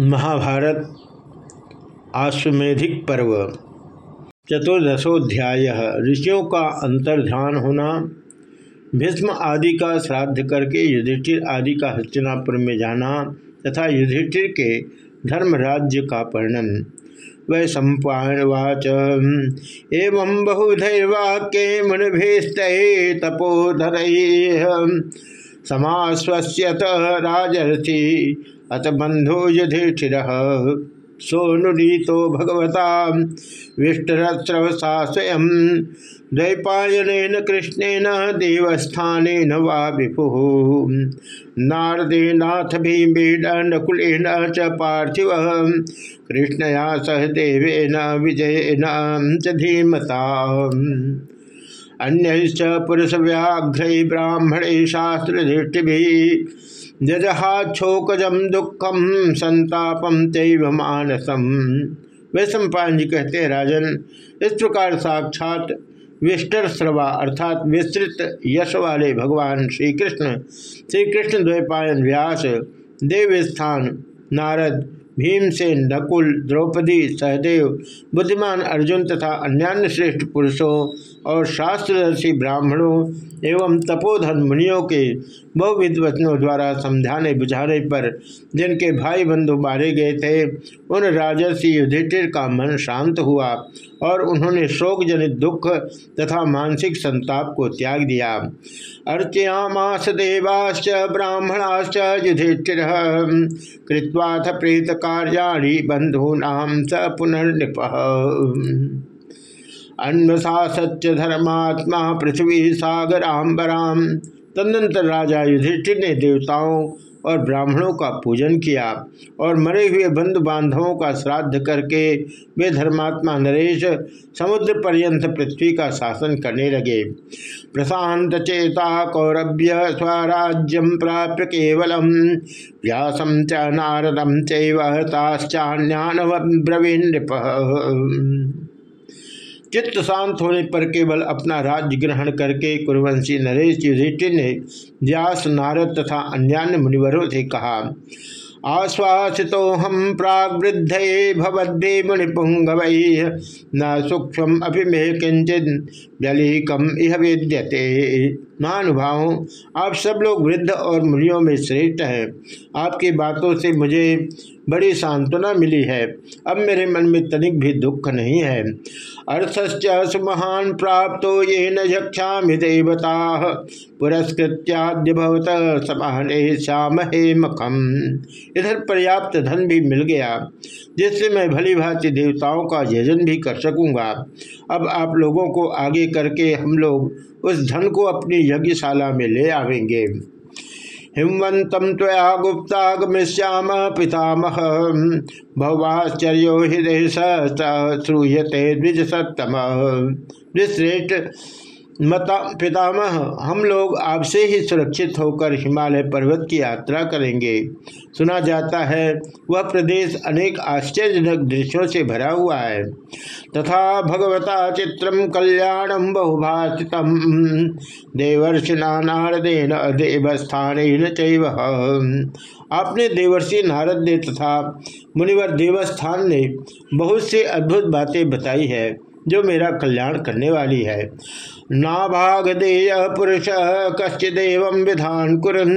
महाभारत आश्वेधिक पर्व। चतुर्दशोध्याय। ऋषियों का अंतर्ध्यान होना, भीष्म आदि का श्राद्ध करके युधिष्ठिर आदि का हस्तिनापुर में जाना तथा युधिष्ठिर के धर्म राज्य का वर्णन। वै सम्पावाच एवं बहुधैर्वाक्य मुनिभिस्त तपोधर। समास्वस्यत राजर्थी अत बंधो युधिष्ठिर। सोनुनीतो भगवता विष्टरस्रवसा स्वयं द्वैपायन कृष्णेन देवस्थान वा विभु। नारदेनाथ भीमेन च पार्थिव। कृष्णया सह देवेन, विजयन च धीमता अन्य पुरुष व्याघ्र ब्राह्मणे शास्त्र जजहाछोकजम दुखम संतापम तेव मानसम वैश्व जी कहते हैं, राजन, इस प्रकार साक्षात विष्टर श्रवा, अर्थात विस्तृत यश वाले भगवान श्री कृष्ण श्री कृष्ण द्वैपायन व्यास, देवस्थान, नारद भीमसेन, नकुल, द्रौपदी, सहदेव, बुद्धिमान अर्जुन तथा अन्यान्य श्रेष्ठ पुरुषों और शास्त्रदर्शी ब्राह्मणों एवं तपोधन मुनियों के बहुविध वचनों द्वारा समझाने बुझाने पर जिनके भाई बंधु मारे गए थे, उन राजर्षि युधिष्ठिर का मन शांत हुआ और उन्होंने शोक जनित दुख तथा मानसिक संताप को त्याग दिया। अर्चयामास देवाश्च, ब्राह्मणाश्च युधिष्ठिर, कृत्वाथ प्रेत कार्याणी बंधूना स पुनर्नृप सत्य धर्मात्मा पृथ्वी सागराम्बराम। तदनंतर राजा युधिष्ठिर ने देवताओं और ब्राह्मणों का पूजन किया और मरे हुए बंधु बांधवों का श्राद्ध करके वे धर्मात्मा नरेश समुद्र पर्यंत पृथ्वी का शासन करने लगे। प्रशांत चेता कौरभ्य स्वराज्यम प्राप्य केवलम। व्यासम च नारदम चान्यान ब्रवीण नृप। चित्त शांत होने पर केवल अपना राज्य ग्रहण करके कुरवंशी नरेश युधिष्ठिर ने व्यास, नारद तथा अन्यान्य मुनिवरों से कहा आश्वासितो हम प्रागवृद्ध भवद्दे मुनिपुंगव, न सूक्ष्म अभिमेह किंचित जलीकम इह विद्यते। महानुभावों, आप सब लोग वृद्ध और मुनियों में श्रेष्ठ हैं। आपकी बातों से मुझे बड़ी सांत्वना मिली है। अब मेरे मन में तनिक भी दुख नहीं है। अर्थश्च सुमहान प्राप्त ये न यक्षा देवता। पुरस्कृत्याद्य समाहने श्याम हे मखम। इधर पर्याप्त धन भी मिल गया, जिससे मैं भली भांति देवताओं का यजन भी कर सकूँगा। अब आप लोगों को आगे करके हम लोग उस धन को अपनी यज्ञशाला में ले आवेंगे। हिमवंतम त्वया गुप्तागमिष्याम पितामह। भवाश्चर्यो हृदय सूयते द्विज सत्तम। श्रेष्ठ मता पितामह, हम लोग आपसे ही सुरक्षित होकर हिमालय पर्वत की यात्रा करेंगे। सुना जाता है, वह प्रदेश अनेक आश्चर्यजनक दृश्यों से भरा हुआ है। तथा भगवता चित्रम कल्याणम बहुभाषित देवर्षिना नारदेन देवस्थान आपने देवर्षि नारद ने तथा मुनिवर देवस्थान ने बहुत से अद्भुत बातें बताई है। जो मेरा कल्याण करने वाली है। नाभागदेय पुरुष कश्चिदेव विधान कुरन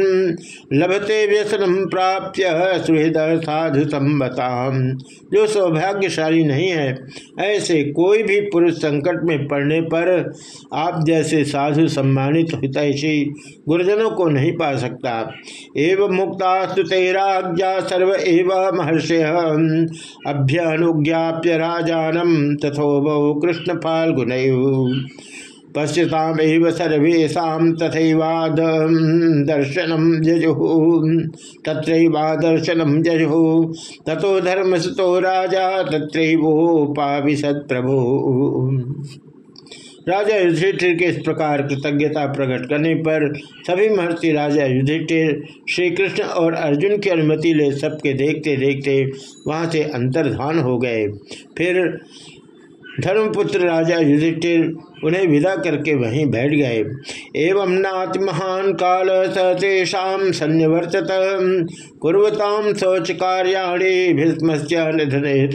लभते व्यसनम प्राप्य सुहृद साधु संबता जो सौभाग्यशाली नहीं है, ऐसे कोई भी पुरुष संकट में पड़ने पर आप जैसे साधु सम्मानित हितैषी गुरुजनों को नहीं पा सकता। एवं मुक्ता तेराज्ञा सर्व एवं महर्षि अभ्यनुज्ञाप्य राजानम तथोभौ कृष्ण फाल्गुन पश्यताम सर्वेशा तथैवाद दर्शनम जजु तत्रैवादर्शनम जजु तथो धर्मसुतो राजा तत्रैवोपाविशत प्रभु राजा युधिष्ठिर के इस प्रकार कृतज्ञता प्रकट करने पर सभी महर्षि राजा युधिष्ठिर श्री कृष्ण और अर्जुन की अनुमति ले सबके देखते देखते वहाँ से अंतर्धान हो गए। फिर धर्मपुत्र राजा युधिष्ठिर उन्हें विदा करके वहीं बैठ गए। एवं नाथ महान काल सतेषा सन्निवर्तत। कुरताम शौच कार्याणी भीष्म निधने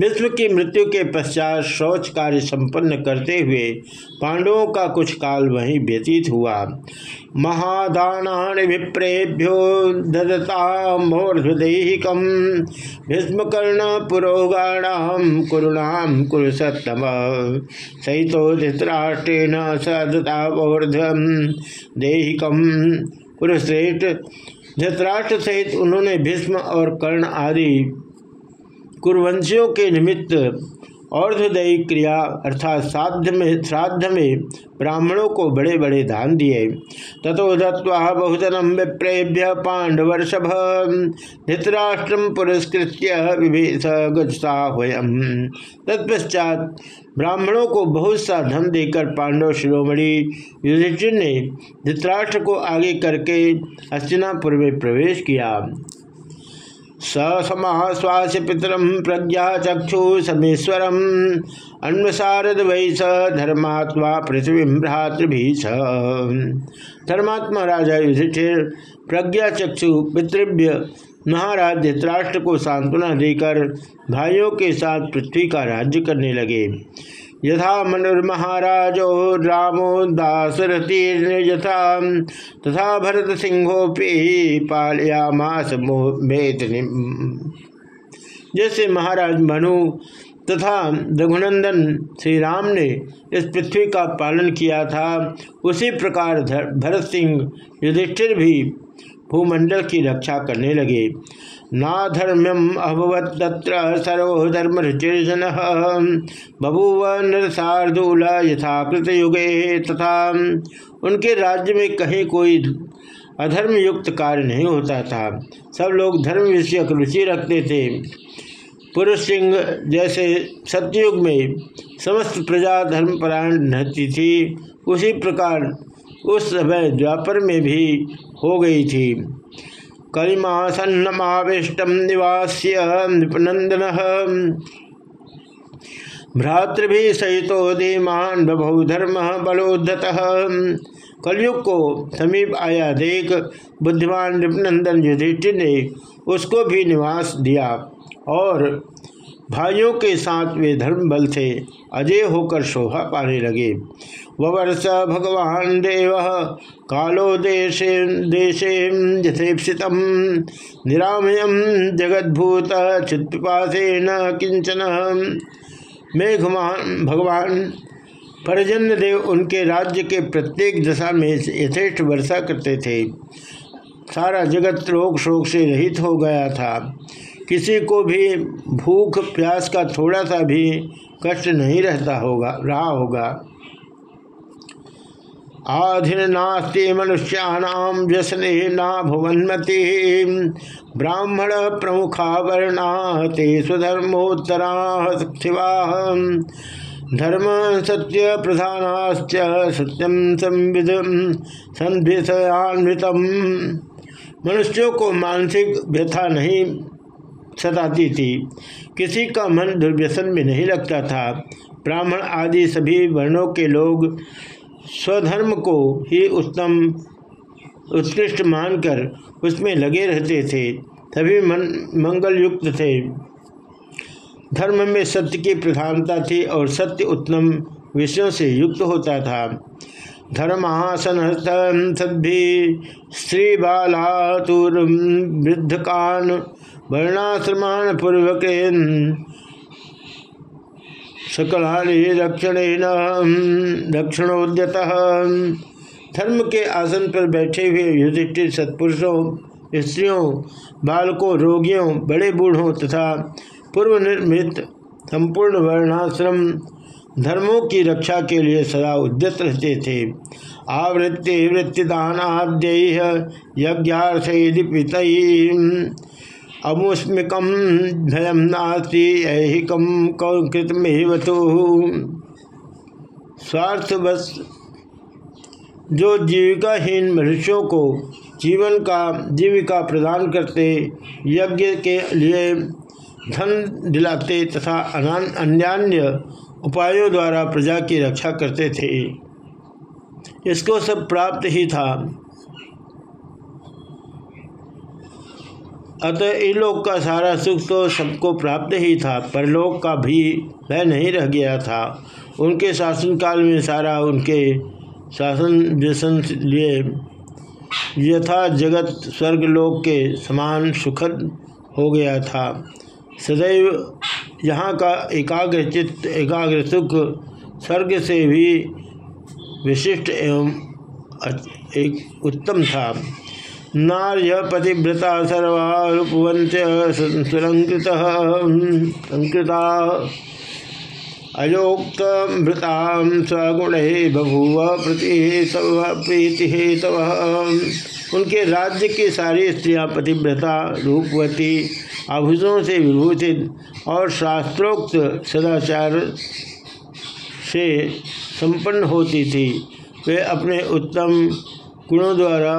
विश्व की मृत्यु के पश्चात शौच कार्य संपन्न करते हुए पांडवों का कुछ काल वहीं व्यतीत हुआ। महादानानि विप्रेभ्यो ददता मूर्धदेहिकम भीष्मकर्ण पुरोगाणाम कुरुणाम कुरुसत्तम। सहितो धृतराष्ट्रेण सदता मूर्धम देहिकम कुरुश्रेष्ठ। धृतराष्ट्र सहित उन्होंने भीष्म और कर्ण आदि कुरवंशियों के निमित्त अर्धदयी क्रिया अर्थात श्राद्ध में श्राद्ध में ब्राह्मणों को बड़े बड़े दान दिए। तथो दत्वा बहुधनम विप्रेभ्य पांडवर्षभ धृतराष्ट्रम पुरस्कृत विभेष गजाहयम तत्पश्चात ब्राह्मणों को बहुत सा धन देकर पांडव शिरोमणि युधिष्ठिर ने धृतराष्ट्र को आगे करके हस्तिनापुर में प्रवेश किया। स समाश्वास पितरम प्रज्ञा चक्षु समेश्वरम अन्वसारद वै स धर्मात्मा पृथ्वी भ्रातृभि धर्मात्मा राजा युधिष्ठिर प्रज्ञा चक्षु पितृभ्य महाराज धृतराष्ट्र को सांत्वना देकर भाइयों के साथ पृथ्वी का राज्य करने लगे। यथा मनुर्महाराजो रामो दासरथी यथा तथा भरत सिंहोपि पालयामास जैसे महाराज मनु तथा रघुनंदन श्री राम ने इस पृथ्वी का पालन किया था, उसी प्रकार भरत सिंह युधिष्ठिर भी भूमंडल की रक्षा करने लगे। नाधर्म्यम अभवत तत्र सर्वधर्म रुचिर्जन बभूव नरसार्दूल यथाकृत युगे तथा उनके राज्य में कहीं कोई अधर्म युक्त कार्य नहीं होता था। सब लोग धर्म विषयक रुचि रखते थे। पुरुष सिंह जैसे सतयुग में समस्त प्रजा धर्मपरायण रहती थी, उसी प्रकार उस समय द्वापर में भी हो गई थी। कलिमासन्नमाविष्टम निवास्य नृपनंदन भ्रातृभि सहितो धीमान बभौ धर्म बलोद्धत। कलयुग को समीप आया देख बुद्धिमान नृपनंदन युधिष्ठिर ने उसको भी निवास दिया और भाइयों के साथ वे धर्म बल से अजय होकर शोभा पाने लगे। ववर्ष भगवान देव। कालो देशे देशे यथेक्षित निरामयम, जगद्भूत चित्पासे न किंचन मेघमान भगवान परजन्य देव उनके राज्य के प्रत्येक दशा में यथेष्ट वर्षा करते थे। सारा जगत रोग शोक से रहित हो गया था। किसी को भी भूख प्यास का थोड़ा सा भी कष्ट नहीं रहता होगा रहा होगा। आधिर नास्ति मनुष्याणाम व्यसने ना भुवन्मति। ब्राह्मण प्रमुखा वर्णा ते स्वधर्मोत्तरा शिवा धर्म सत्य प्रधानाश्च सत्यम संविध संभिषयान्वितम मनुष्यों को मानसिक व्यथा नहीं सताती थी। किसी का मन दुर्व्यसन में नहीं लगता था। ब्राह्मण आदि सभी वर्णों के लोग स्वधर्म को ही उत्तम, उत्कृष्ट मानकर उसमें लगे रहते थे मन मंगल युक्त थे। धर्म में सत्य की प्रधानता थी और सत्य उत्तम विषयों से युक्त होता था। धर्मासन सद्भि स्त्री बालातुर वृद्धकान वर्णाश्रमान पूर्वक सकलानि दक्षिण दक्षिणोद्यत धर्म के आसन पर बैठे हुए युधिष्ठिर सत्पुरुषों, स्त्रियों, बालकों, रोगियों, बड़े बूढ़ों तथा पूर्व निर्मित संपूर्ण वर्णाश्रम धर्मों की रक्षा के लिए सदा उद्यत रहते थे। आवृत्ति वृत्तिदान आद्य यज्ञार्थ अमुस्मिकम भयम नास्ति ऐहिकम कृतमेवतु स्वार्थवश जो जीविकाहीन मनुष्यों को जीवन का, जीविका प्रदान करते, यज्ञ के लिए धन दिलाते तथा अन्यान्य उपायों द्वारा प्रजा की रक्षा करते थे। इसको सब प्राप्त ही था। अतः इलोक का सारा सुख तो सबको प्राप्त ही था, परलोक का भी वह नहीं रह गया था। उनके शासनकाल में सारा उनके शासन व्यसन लिए, यथा जगत स्वर्ग स्वर्गलोक के समान सुखद हो गया था। सदैव यहाँ का एकाग्र चित्त, एकाग्र सुख स्वर्ग से भी विशिष्ट एवं एक उत्तम था। नार्य पतिव्रता सर्वावंत सुलंकृत संकृता स्वगुण बभूव प्रति प्रीति तव उनके राज्य की सारी स्त्रियाँ पतिव्रता रूपवती, आभूषणों से विभूषित और शास्त्रोक्त सदाचार से संपन्न होती थी। वे अपने उत्तम गुणों द्वारा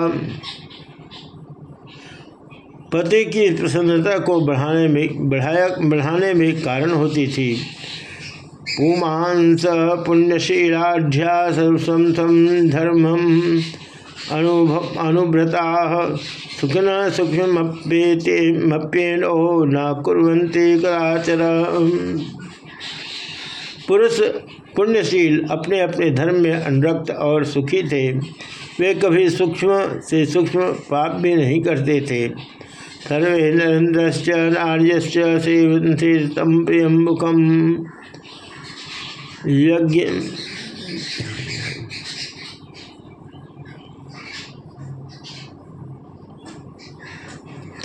पति की प्रसन्नता को बढ़ाने में बढ़ाया बढ़ाने में कारण होती थी। पुमांस पुण्यशीलाढ़्या सर्वसम धर्मम अनुव्रता सुखन सूक्ष्मप्येनो न कुरंती कदाचर। पुरुष पुण्यशील अपने अपने धर्म में अनुरक्त और सुखी थे। वे कभी सूक्ष्म से सूक्ष्म पाप भी नहीं करते थे। सर्वे नार्यश्च सेवंतीर्थम यज्ञ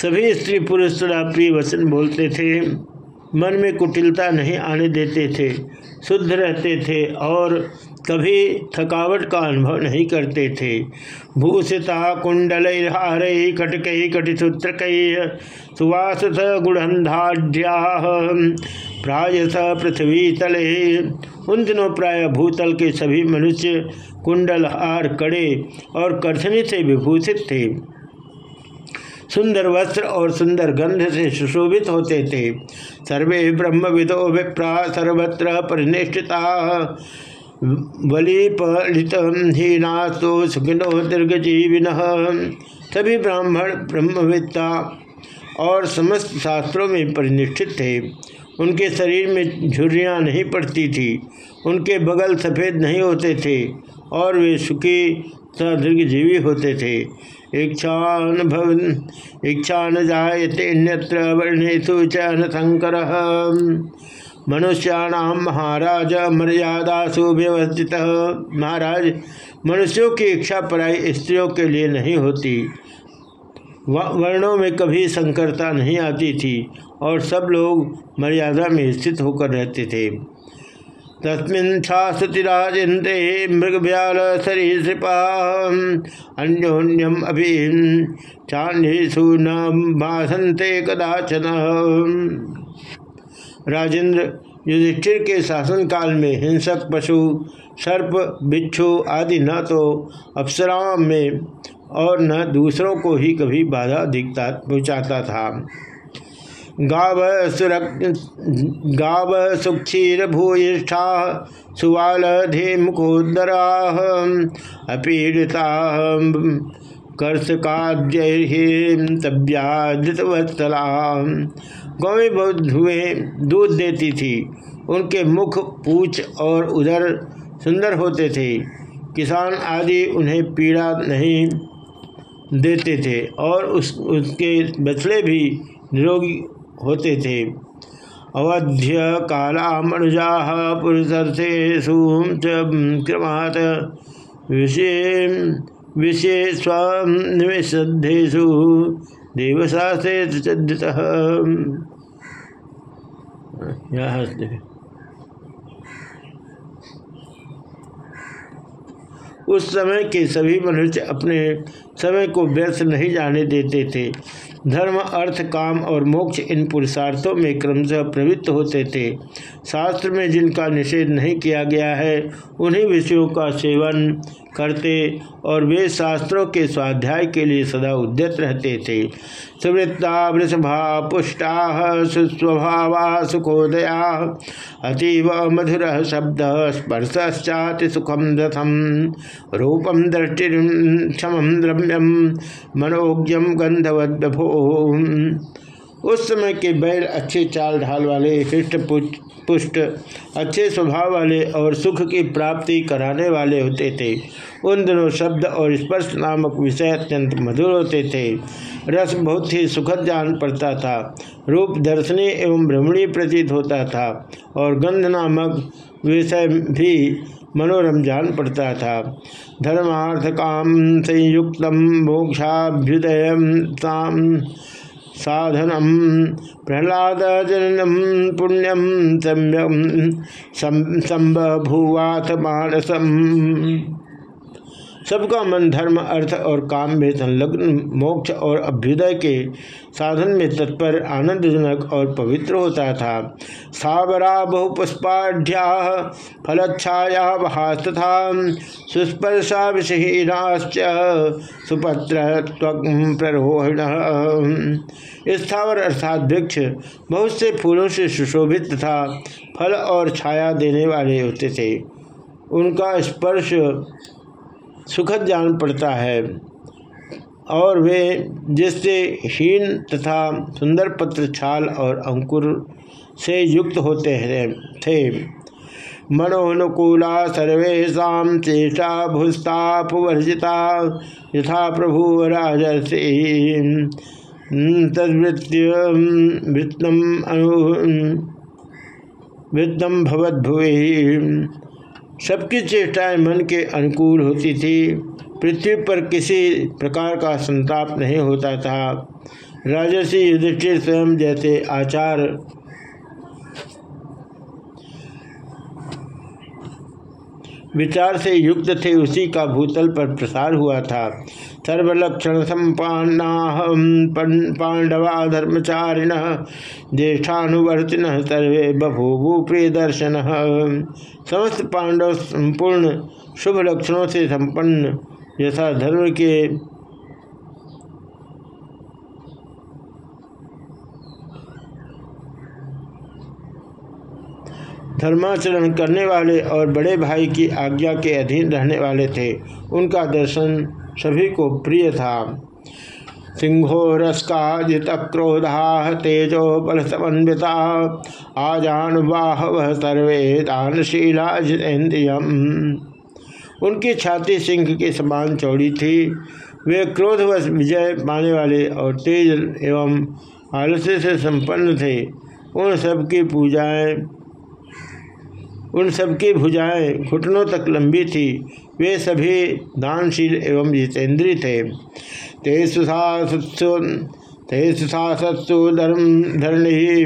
सभी स्त्री पुरुष थोड़ा प्रिय वचन बोलते थे। मन में कुटिलता नहीं आने देते थे। शुद्ध रहते थे और कभी थकावट का अनुभव नहीं करते थे। भूषिता, कुंडल हार कटकई कटिसूत्र सुवास गुणंधाढ़्या प्रायस पृथ्वी तले। उन दिनों प्राय भूतल के सभी मनुष्य कुंडल, हार, कड़े और करथनी से विभूषित थे। सुंदर वस्त्र और सुंदर गंध से सुशोभित होते थे। सर्वे ब्रह्मविदो विप्रा सर्वत्र परिनिष्ठिता। वलीपलित हीनास्तो सुखिनो दीर्घ जीविन सभी ब्राह्मण ब्रह्मविद्ता और समस्त शास्त्रों में परिनिष्ठित थे। उनके शरीर में झुर्रियाँ नहीं पड़ती थी। उनके बगल सफ़ेद नहीं होते थे और वे सुखी तथा दीर्घजीवी होते थे। इच्छान भवन इच्छा न जायते अन्यत्र वर्णेशु शंकर। मनुष्याणाम महाराज मर्यादासु व्यवस्थित। महाराज, मनुष्यों की इच्छा पराई स्त्रियों के लिए नहीं होती। वर्णों में कभी संकरता नहीं आती थी और सब लोग मर्यादा में स्थित होकर रहते थे। तस्मिन् छास्तुतिराजन्ते मृगव्याल सरीसृपा। अन्योन्यम अभी चान्येषु न भाषन्ते कदाचन। राजेंद्र युधिष्ठिर के शासनकाल में हिंसक, पशु, सर्प, बिच्छू आदि न तो अप्सराओं में और न दूसरों को ही कभी बाधा दिखता, पहुँचाता था। गाव गाव सुक्षीर भूयिष्ठा सुवाल धेमुखोदरा अपीड़िता कर्षकाद्यवत्सला गौवें बहुत धुएँ दूध देती थी। उनके मुख पूछ और उधर सुंदर होते थे। किसान आदि उन्हें पीड़ा नहीं देते थे और उस, उसके बछड़े भी निरोगी होते थे। अवध्य काला मनुजा पुरुषर्थेषु क्रमात् विषय विषय स्वनिषेधेशु देवशास्त्रे उस समय के सभी मनुष्य अपने समय को व्यर्थ नहीं जाने देते थे। धर्म, अर्थ, काम और मोक्ष इन पुरुषार्थों में क्रमशः प्रवृत्त होते थे। शास्त्र में जिनका निषेध नहीं किया गया है, उन्हीं विषयों का सेवन करते और वे शास्त्रों के स्वाध्याय के लिए सदा उद्यत रहते थे। सुवृत्ता वृषभा पुष्टा सुस्वभावा सुखोदया अतीव मधुर शब्द स्पर्शाति सुखम रथम रूपम दृष्टि क्षम द्रव्यम मनोज्ञम गंधवद्भो उस समय के बैल अच्छे चाल ढाल वाले, हृष्ट पुष्ट अच्छे स्वभाव वाले और सुख की प्राप्ति कराने वाले होते थे। उन दिनों शब्द और स्पर्श नामक विषय अत्यंत मधुर होते थे। रस बहुत ही सुखद जान पड़ता था। रूप दर्शनीय एवं भ्रमणीय प्रतीत होता था और गंध नामक विषय भी मनोरम जान पड़ता था। धर्मार्थ काम संयुक्त मोक्षाभ्युदय साधनम प्रहलाद जननम पुण्यम सम्यम संभूवाथ मानसम। सबका मन धर्म, अर्थ और काम में संलग्न, मोक्ष और अभ्युदय के साधन में तत्पर, आनंदजनक और पवित्र होता था। सावरा बहुपुष्पाढ़्या फलच्छाया तथा सुस्पर्शा विषहीनाश्च सुपत्र प्ररोहिण। स्थावर अर्थात वृक्ष बहुत से फूलों से सुशोभित तथा फल और छाया देने वाले होते थे। उनका स्पर्श सुखद जान पड़ता है। और वे जिससे हीन तथा सुंदर पत्र छाल और अंकुर से युक्त होते हैं, थे। मनोनुकूला सर्वेशा चेषा भूस्तापवर्जिता यथा प्रभु राजर्षि। तद्वृत्य वृत्तम अनु वृत्तम भवद्भुवि। सबकी चेष्टाएँ मन के अनुकूल होती थी। पृथ्वी पर किसी प्रकार का संताप नहीं होता था। राजसी युधिष्ठिर स्वयं जैसे आचार विचार से युक्त थे, उसी का भूतल पर प्रसार हुआ था। सर्वलक्षण संपान्ना पांडवा धर्मचारिण ज्येष्ठानुवर्तिन, सर्वे बभूभू प्रिय दर्शन समस्त पांडव संपूर्ण शुभ लक्षणों से संपन्न यथा धर्म के धर्माचरण करने वाले और बड़े भाई की आज्ञा के अधीन रहने वाले थे, उनका दर्शन सभी को प्रिय था। सिंहो रस्काजित क्रोधा तेजो बल समन्विता आजान वाह वह सर्वे दानशीला जितेन्द्रियम उनकी छाती सिंह के समान चौड़ी थी। वे क्रोधवश विजय पाने वाले और तेज एवं आलस्य से संपन्न थे। उन सबकी पूजाएँ उन सबकी भुजाएँ घुटनों तक लंबी थी। वे सभी दानशील एवं जितेंद्रीय थे। तेसु सासु तेसु सासत्सु धर्म, धरणी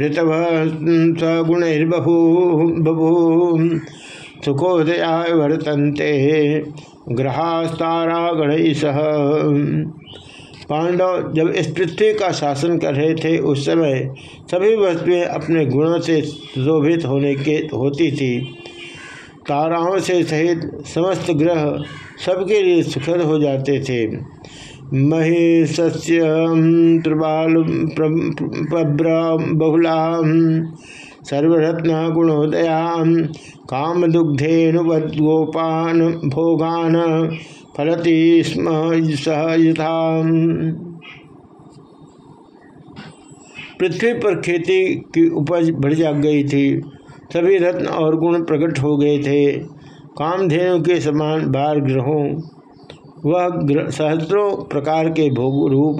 ऋतव सगुणैर्बभू बभू। सुखोदया वर्तन्ते ग्रहास्तारा गण सह। पांडव जब इस पृथ्वी का शासन कर रहे थे, उस समय सभी वस्तुएँ अपने गुणों से शोभित होने के, होती थी। ताराओं से सहित समस्त ग्रह सबके लिए सुखद हो जाते थे। महिष्य त्रिबाल बहुला सर्वरत्न गुणोदया काम दुग्धेनुवद्गोपान भोगान फलती स्म सहयुता पृथ्वी पर खेती की उपज बढ़ जा गई थी। सभी रत्न और गुण प्रकट हो गए थे। कामधेनु के समान बार ग्रहों, वह सहस्रों प्रकार के भोग रूप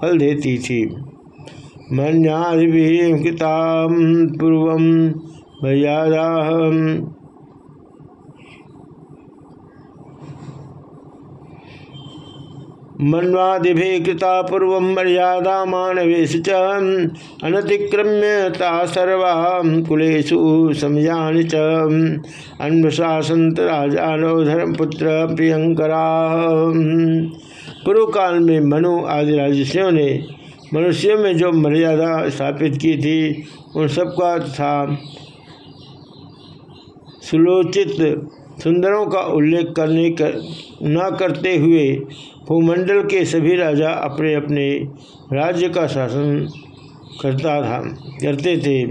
फल देती थी। मन्यादिता पूर्व मर्यादा मन्वादि कृता पूर्व मर्यादा मानवेश अनतिक्रम्यता सर्वा कुलेशु समयानि च। अन्वशासंत राजानो धर्मपुत्र प्रियंकरा पूर्व काल में मनु आदि राजस्वियों ने मनुष्यों में जो मर्यादा स्थापित की थी, उन सबका था सुलोचित, सुंदरों का उल्लेख करने कर, न करते हुए भूमंडल के सभी राजा अपने अपने राज्य का शासन करता था, करते थे।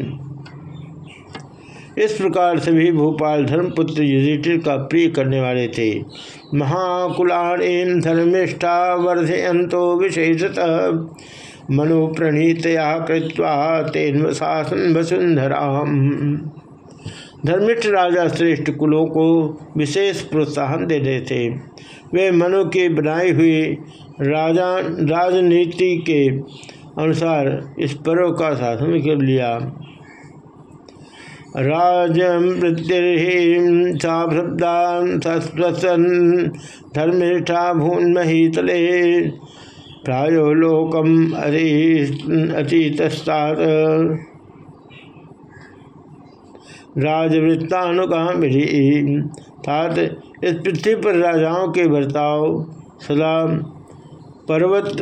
इस प्रकार सभी भोपाल धर्मपुत्र युधिष्ठिर का प्रिय करने वाले थे। महाकुलान धर्मिष्ठा वर्धयंतो विशेषतः मनोप्रणीतया कृत्वा तेन शासन वसुंधरा धर्मिष्ठ राजा श्रेष्ठ कुलों को विशेष प्रोत्साहन दे रहे थे। वे मनु के बनाई हुई राजा, राजनीति के अनुसार इस पर्व का शासन कर लिया। राजमृत्युर्भृदान धर्मिष्ठा भून्महीतले प्रायो लोकम अतीतस्तात राजवृत्तानुगामी तात इस पृथ्वी पर राजाओं के बर्ताव सदा पर्वत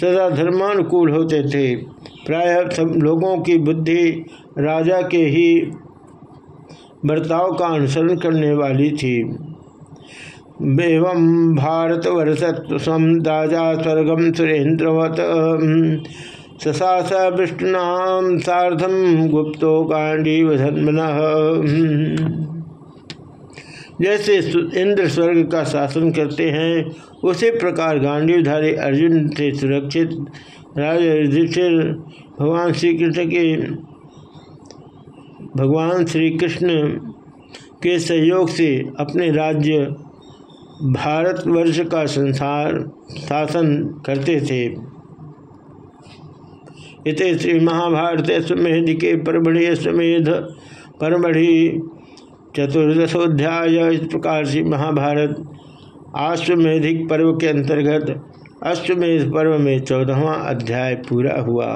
सदा धर्मानुकूल होते थे। प्रायः सब लोगों की बुद्धि राजा के ही बर्ताव का अनुसरण करने वाली थी। एवं भारतवर्षत्व दाजा स्वर्गम सुरेन्द्रवत ससास विष्णुनाम साधम गुप्तो गांडीव धर्मन जैसे इंद्र स्वर्ग का शासन करते हैं, उसी प्रकार गांडीवधारी अर्जुन से सुरक्षित राजा भगवान श्री कृष्ण के, भगवान श्री कृष्ण के सहयोग से अपने राज्य भारतवर्ष का संसार, शासन करते थे। इत श्री महाभारत स्वेद के परमढ़ि स्वेद परमढ़ि चतुर्दशोध्याय इस प्रकार से महाभारत अश्वेधिक पर्व के अंतर्गत अश्वमेध पर्व में चौदहवा अध्याय पूरा हुआ।